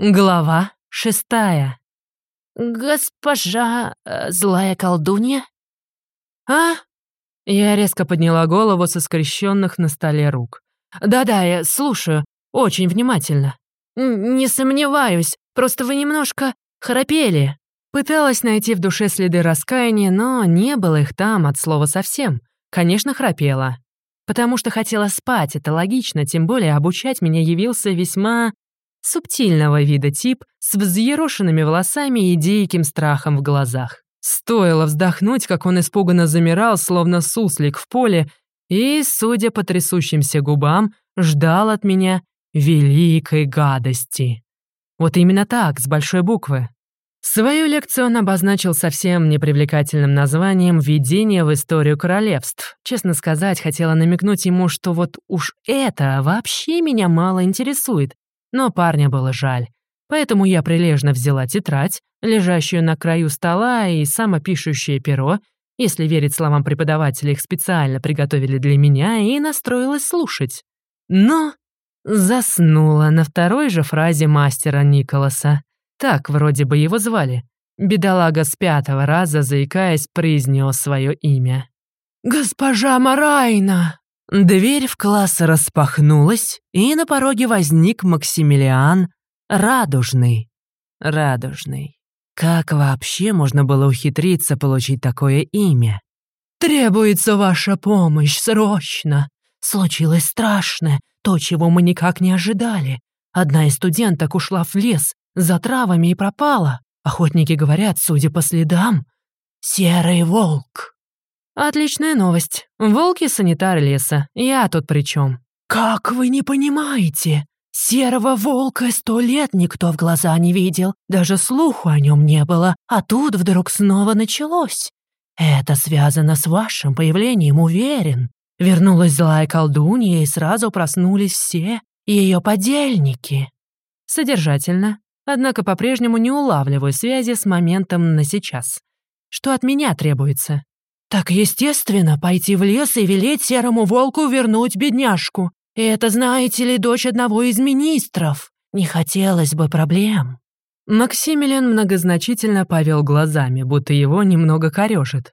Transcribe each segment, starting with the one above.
Глава шестая. «Госпожа э, злая колдунья?» «А?» Я резко подняла голову со скрещенных на столе рук. «Да-да, я слушаю, очень внимательно». «Не сомневаюсь, просто вы немножко храпели». Пыталась найти в душе следы раскаяния, но не было их там от слова совсем. Конечно, храпела. Потому что хотела спать, это логично, тем более обучать меня явился весьма Субтильного вида тип с взъерошенными волосами и диким страхом в глазах. Стоило вздохнуть, как он испуганно замирал, словно суслик в поле, и, судя по трясущимся губам, ждал от меня великой гадости. Вот именно так, с большой буквы. Свою лекцию он обозначил совсем непривлекательным названием «Введение в историю королевств». Честно сказать, хотела намекнуть ему, что вот уж это вообще меня мало интересует, но парня было жаль. Поэтому я прилежно взяла тетрадь, лежащую на краю стола, и самопишущее перо, если верить словам преподавателя, их специально приготовили для меня, и настроилась слушать. Но заснула на второй же фразе мастера Николаса. Так вроде бы его звали. Бедолага с пятого раза, заикаясь, произнес свое имя. «Госпожа Марайна!» Дверь в класс распахнулась, и на пороге возник Максимилиан Радужный. Радужный. Как вообще можно было ухитриться получить такое имя? «Требуется ваша помощь, срочно! Случилось страшное, то, чего мы никак не ожидали. Одна из студенток ушла в лес за травами и пропала. Охотники говорят, судя по следам, серый волк». Отличная новость. Волки — санитары леса. Я тут при чем? Как вы не понимаете? Серого волка сто лет никто в глаза не видел, даже слуху о нем не было, а тут вдруг снова началось. Это связано с вашим появлением, уверен. Вернулась злая колдунья, и сразу проснулись все ее подельники. Содержательно, однако по-прежнему не улавливаю связи с моментом на сейчас. Что от меня требуется? Так естественно пойти в лес и велеть серому волку вернуть бедняжку. И это, знаете ли, дочь одного из министров. Не хотелось бы проблем». Максимилиан многозначительно повел глазами, будто его немного корёжит.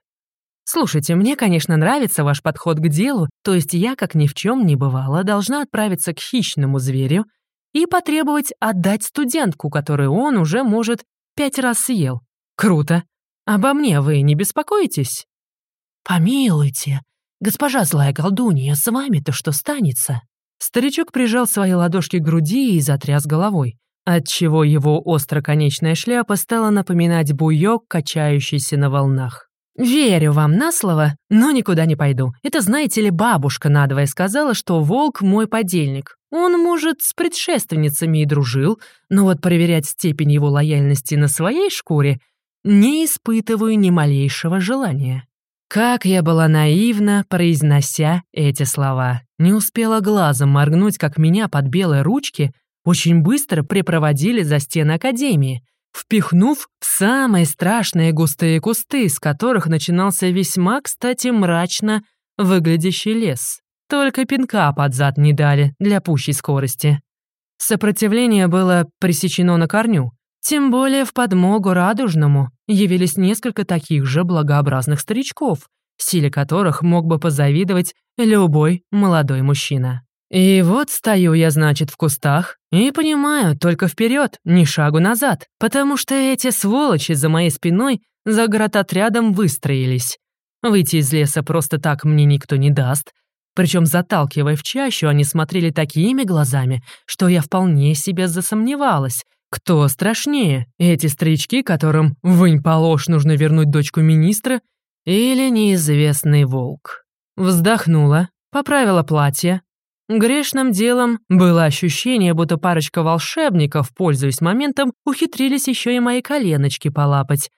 «Слушайте, мне, конечно, нравится ваш подход к делу, то есть я, как ни в чем не бывало, должна отправиться к хищному зверю и потребовать отдать студентку, которую он уже, может, пять раз съел. Круто. Обо мне вы не беспокоитесь?» «Помилуйте, госпожа злая колдунья, с вами-то что станется?» Старичок прижал свои ладошки к груди и затряс головой, отчего его остроконечная шляпа стала напоминать буёк, качающийся на волнах. «Верю вам на слово, но никуда не пойду. Это, знаете ли, бабушка надвое сказала, что волк мой подельник. Он, может, с предшественницами и дружил, но вот проверять степень его лояльности на своей шкуре не испытываю ни малейшего желания». Как я была наивна, произнося эти слова. Не успела глазом моргнуть, как меня под белые ручки очень быстро припроводили за стены Академии, впихнув в самые страшные густые кусты, из которых начинался весьма, кстати, мрачно выглядящий лес. Только пинка под зад не дали для пущей скорости. Сопротивление было пресечено на корню. Тем более в подмогу радужному явились несколько таких же благообразных старичков, силе которых мог бы позавидовать любой молодой мужчина. И вот стою я, значит, в кустах и понимаю, только вперед, ни шагу назад, потому что эти сволочи за моей спиной за городотрядом выстроились. Выйти из леса просто так мне никто не даст, причем заталкивая в чащу, они смотрели такими глазами, что я вполне себе засомневалась, кто страшнее, эти старички, которым вынь положь нужно вернуть дочку министра, или неизвестный волк? Вздохнула, поправила платье. Грешным делом было ощущение, будто парочка волшебников, пользуясь моментом, ухитрились еще и мои коленочки полапать.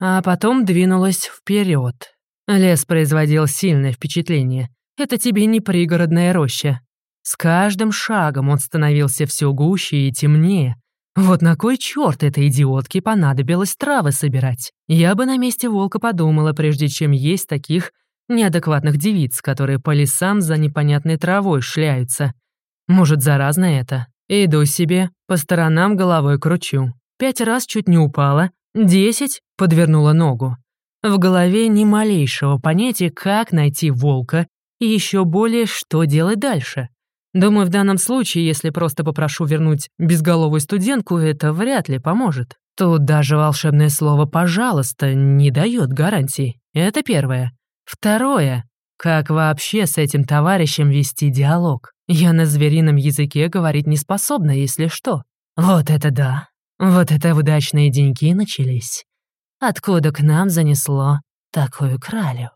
А потом двинулась вперед. Лес производил сильное впечатление. Это тебе не пригородная роща. С каждым шагом он становился все гуще и темнее, вот на кой черт этой идиотке понадобилось травы собирать? Я бы на месте волка подумала, прежде чем есть таких неадекватных девиц, которые по лесам за непонятной травой шляются. Может, заразно это? Иду себе, по сторонам головой кручу. Пять раз чуть не упала, десять подвернула ногу. В голове ни малейшего понятия, как найти волка и еще более, что делать дальше. Думаю, в данном случае, если просто попрошу вернуть безголовую студентку, это вряд ли поможет. Тут даже волшебное слово «пожалуйста» не дает гарантий. Это первое. Второе. Как вообще с этим товарищем вести диалог? Я на зверином языке говорить не способна, если что. Вот это да. Вот это удачные деньги начались. Откуда к нам занесло такую кралю?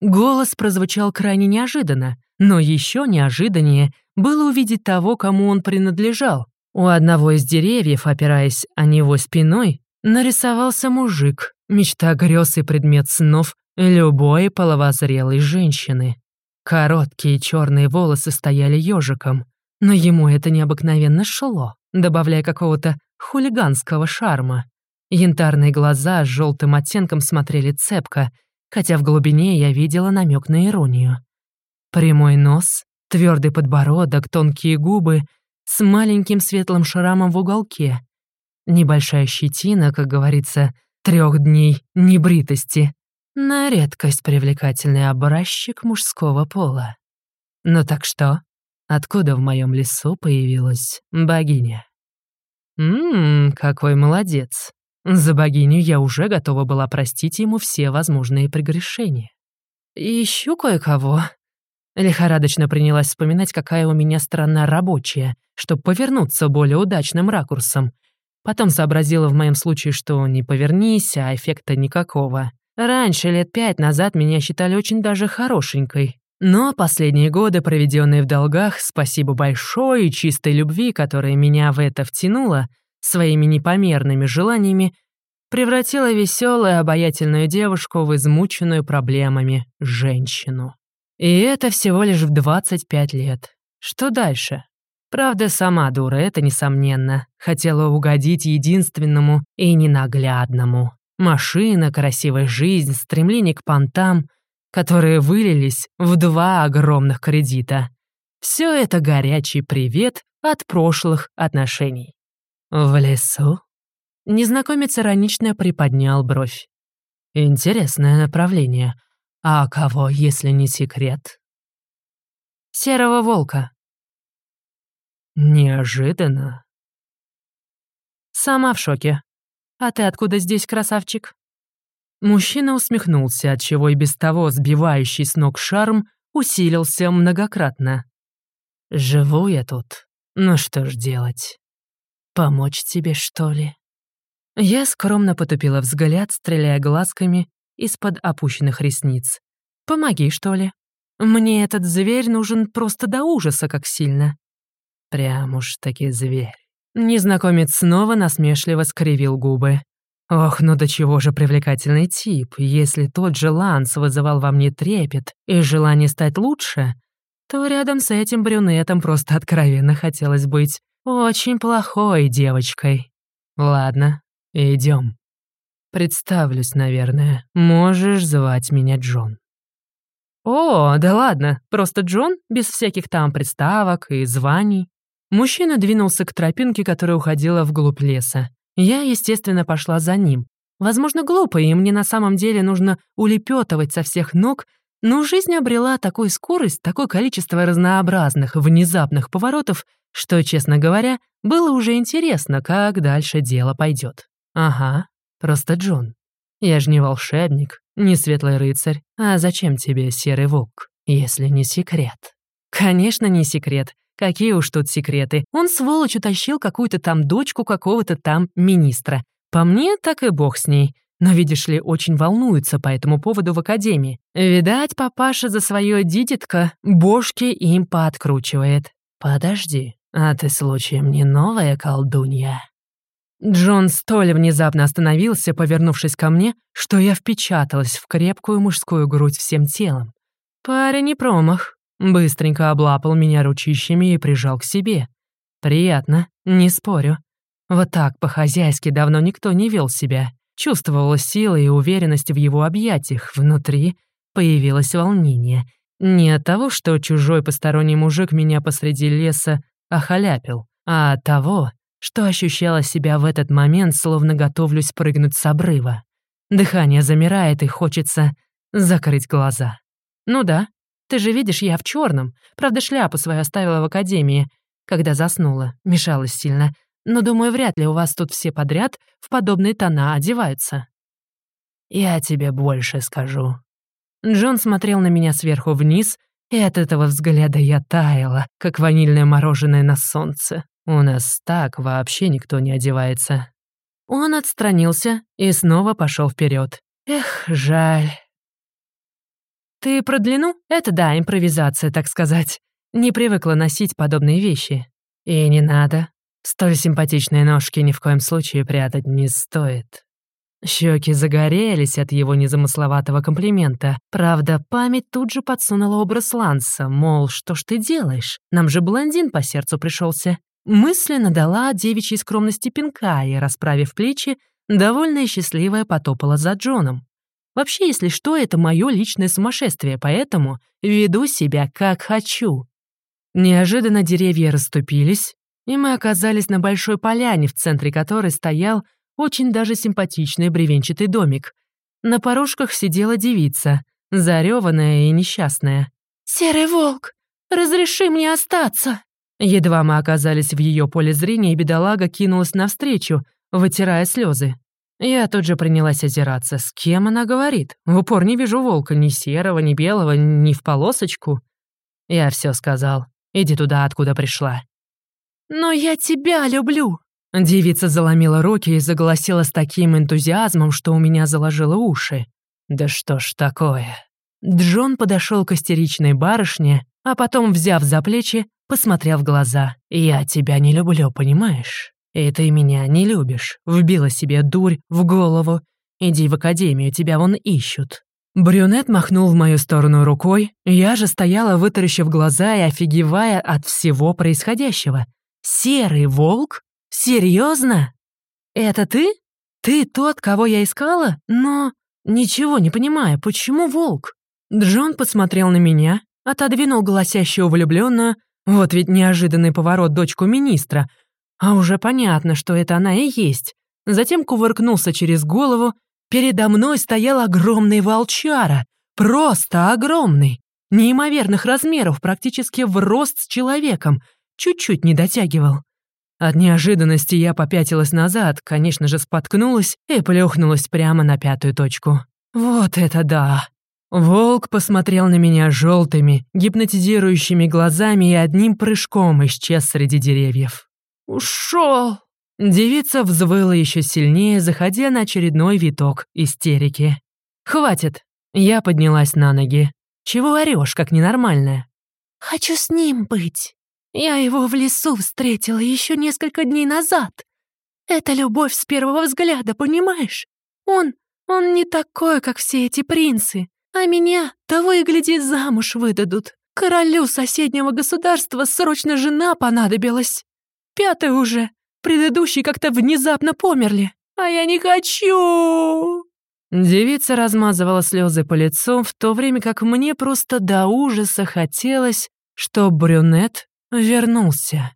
Голос прозвучал крайне неожиданно, но еще неожиданнее было увидеть того, кому он принадлежал. У одного из деревьев, опираясь о него спиной, нарисовался мужик, мечта грез и предмет снов любой половозрелой женщины. Короткие черные волосы стояли ежиком, но ему это необыкновенно шло, добавляя какого-то хулиганского шарма. Янтарные глаза с желтым оттенком смотрели цепко, хотя в глубине я видела намек на иронию. Прямой нос, твердый подбородок, тонкие губы с маленьким светлым шрамом в уголке. Небольшая щетина, как говорится, трех дней небритости. На редкость привлекательный образчик мужского пола. Ну так что, откуда в моем лесу появилась богиня? Ммм, какой молодец. За богиню я уже готова была простить ему все возможные прегрешения. Ищу кое-кого. Лихорадочно принялась вспоминать, какая у меня страна рабочая, чтобы повернуться более удачным ракурсом. Потом сообразила в моем случае, что не повернись, а эффекта никакого. Раньше, лет пять назад, меня считали очень даже хорошенькой. Но последние годы, проведенные в долгах, спасибо большой и чистой любви, которая меня в это втянула, своими непомерными желаниями, превратила веселую, обаятельную девушку в измученную проблемами женщину. И это всего лишь в 25 лет. Что дальше? Правда, сама дура, это несомненно. Хотела угодить единственному и ненаглядному. Машина, красивая жизнь, стремление к понтам, которые вылились в два огромных кредита. Все это горячий привет от прошлых отношений. «В лесу?» Незнакомец иронично приподнял бровь. «Интересное направление. А кого, если не секрет?» «Серого волка». «Неожиданно». «Сама в шоке. А ты откуда здесь, красавчик?» Мужчина усмехнулся, отчего и без того сбивающий с ног шарм усилился многократно. «Живу я тут. Ну что ж делать?» Помочь тебе, что ли?» Я скромно потупила взгляд, стреляя глазками из-под опущенных ресниц. «Помоги, что ли? Мне этот зверь нужен просто до ужаса, как сильно». Прям уж таки зверь. Незнакомец снова насмешливо скривил губы. Ох, ну до чего же привлекательный тип. Если тот же Ланс вызывал во мне трепет и желание стать лучше, то рядом с этим брюнетом просто откровенно хотелось быть очень плохой девочкой. Ладно, идем. Представлюсь, наверное. Можешь звать меня Джон. О, да ладно, просто Джон, без всяких там представок и званий. Мужчина двинулся к тропинке, которая уходила вглубь леса. Я, естественно, пошла за ним. Возможно, глупо, и мне на самом деле нужно улепетывать со всех ног, но жизнь обрела такую скорость, такое количество разнообразных, внезапных поворотов, что, честно говоря, было уже интересно, как дальше дело пойдет. Ага, просто Джон. Я же не волшебник, не светлый рыцарь. А зачем тебе серый волк, если не секрет? Конечно, не секрет. Какие уж тут секреты. Он, сволочь, утащил какую-то там дочку какого-то там министра. По мне, так и бог с ней. Но, видишь ли, очень волнуется по этому поводу в академии. Видать, папаша за свое дитятко бошки им пооткручивает. Подожди, а ты случаем не новая колдунья?» Джон столь внезапно остановился, повернувшись ко мне, что я впечаталась в крепкую мужскую грудь всем телом. Парень не промах. Быстренько облапал меня ручищами и прижал к себе. Приятно, не спорю. Вот так по-хозяйски давно никто не вел себя. Чувствовала силы и уверенность в его объятиях. Внутри появилось волнение. Не от того, что чужой посторонний мужик меня посреди леса охаляпил, а от того, что ощущала себя в этот момент, словно готовлюсь прыгнуть с обрыва. Дыхание замирает и хочется закрыть глаза. Ну да, ты же видишь, я в черном. Правда, шляпу свою оставила в академии, когда заснула, мешалась сильно. Но, думаю, вряд ли у вас тут все подряд в подобные тона одеваются. Я тебе больше скажу. Джон смотрел на меня сверху вниз, и от этого взгляда я таяла, как ванильное мороженое на солнце. У нас так вообще никто не одевается. Он отстранился и снова пошел вперед. Эх, жаль. Ты про длину? Это да, импровизация, так сказать. Не привыкла носить подобные вещи. И не надо. Столь симпатичные ножки ни в коем случае прятать не стоит. Щеки загорелись от его незамысловатого комплимента. Правда, память тут же подсунула образ Ланса, мол, что ж ты делаешь? Нам же блондин по сердцу пришелся. Мысленно дала девичьей скромности пинка и, расправив плечи, довольная и счастливая потопала за Джоном. Вообще, если что, это мое личное сумасшествие, поэтому веду себя как хочу. Неожиданно деревья расступились, и мы оказались на большой поляне, в центре которой стоял очень даже симпатичный бревенчатый домик. На порожках сидела девица, зареванная и несчастная. «Серый волк, разреши мне остаться!» Едва мы оказались в ее поле зрения, бедолага кинулась навстречу, вытирая слезы. Я тут же принялась озираться. С кем она говорит? В упор не вижу волка, ни серого, ни белого, ни в полосочку. Я все сказал. Иди туда, откуда пришла. «Но я тебя люблю!» Девица заломила руки и заголосила с таким энтузиазмом, что у меня заложило уши. «Да что ж такое?» Джон подошел к истеричной барышне, а потом, взяв за плечи, посмотрел в глаза. «Я тебя не люблю, понимаешь? И ты меня не любишь. Вбила себе дурь в голову. Иди в академию, тебя вон ищут». Брюнет махнул в мою сторону рукой, я же стояла, вытаращив глаза и офигевая от всего происходящего. «Серый волк? Серьезно? Это ты? Ты тот, кого я искала? Но ничего не понимаю, почему волк? Джон посмотрел на меня, отодвинул голосящую влюбленную, вот ведь неожиданный поворот дочку министра, а уже понятно, что это она и есть. Затем кувыркнулся через голову, передо мной стоял огромный волчара, просто огромный, неимоверных размеров, практически в рост с человеком, чуть-чуть не дотягивал. От неожиданности я попятилась назад, конечно же, споткнулась и плюхнулась прямо на пятую точку. Вот это да! Волк посмотрел на меня желтыми, гипнотизирующими глазами и одним прыжком исчез среди деревьев. «Ушел!» Девица взвыла еще сильнее, заходя на очередной виток истерики. «Хватит!» Я поднялась на ноги. «Чего орешь, как ненормальная?» «Хочу с ним быть!» Я его в лесу встретила еще несколько дней назад. Это любовь с первого взгляда, понимаешь? Он, он не такой, как все эти принцы, а меня того и гляди замуж выдадут. Королю соседнего государства срочно жена понадобилась. Пятый уже. Предыдущие как-то внезапно померли. А я не хочу!» Девица размазывала слезы по лицу, в то время как мне просто до ужаса хотелось, что брюнет вернулся.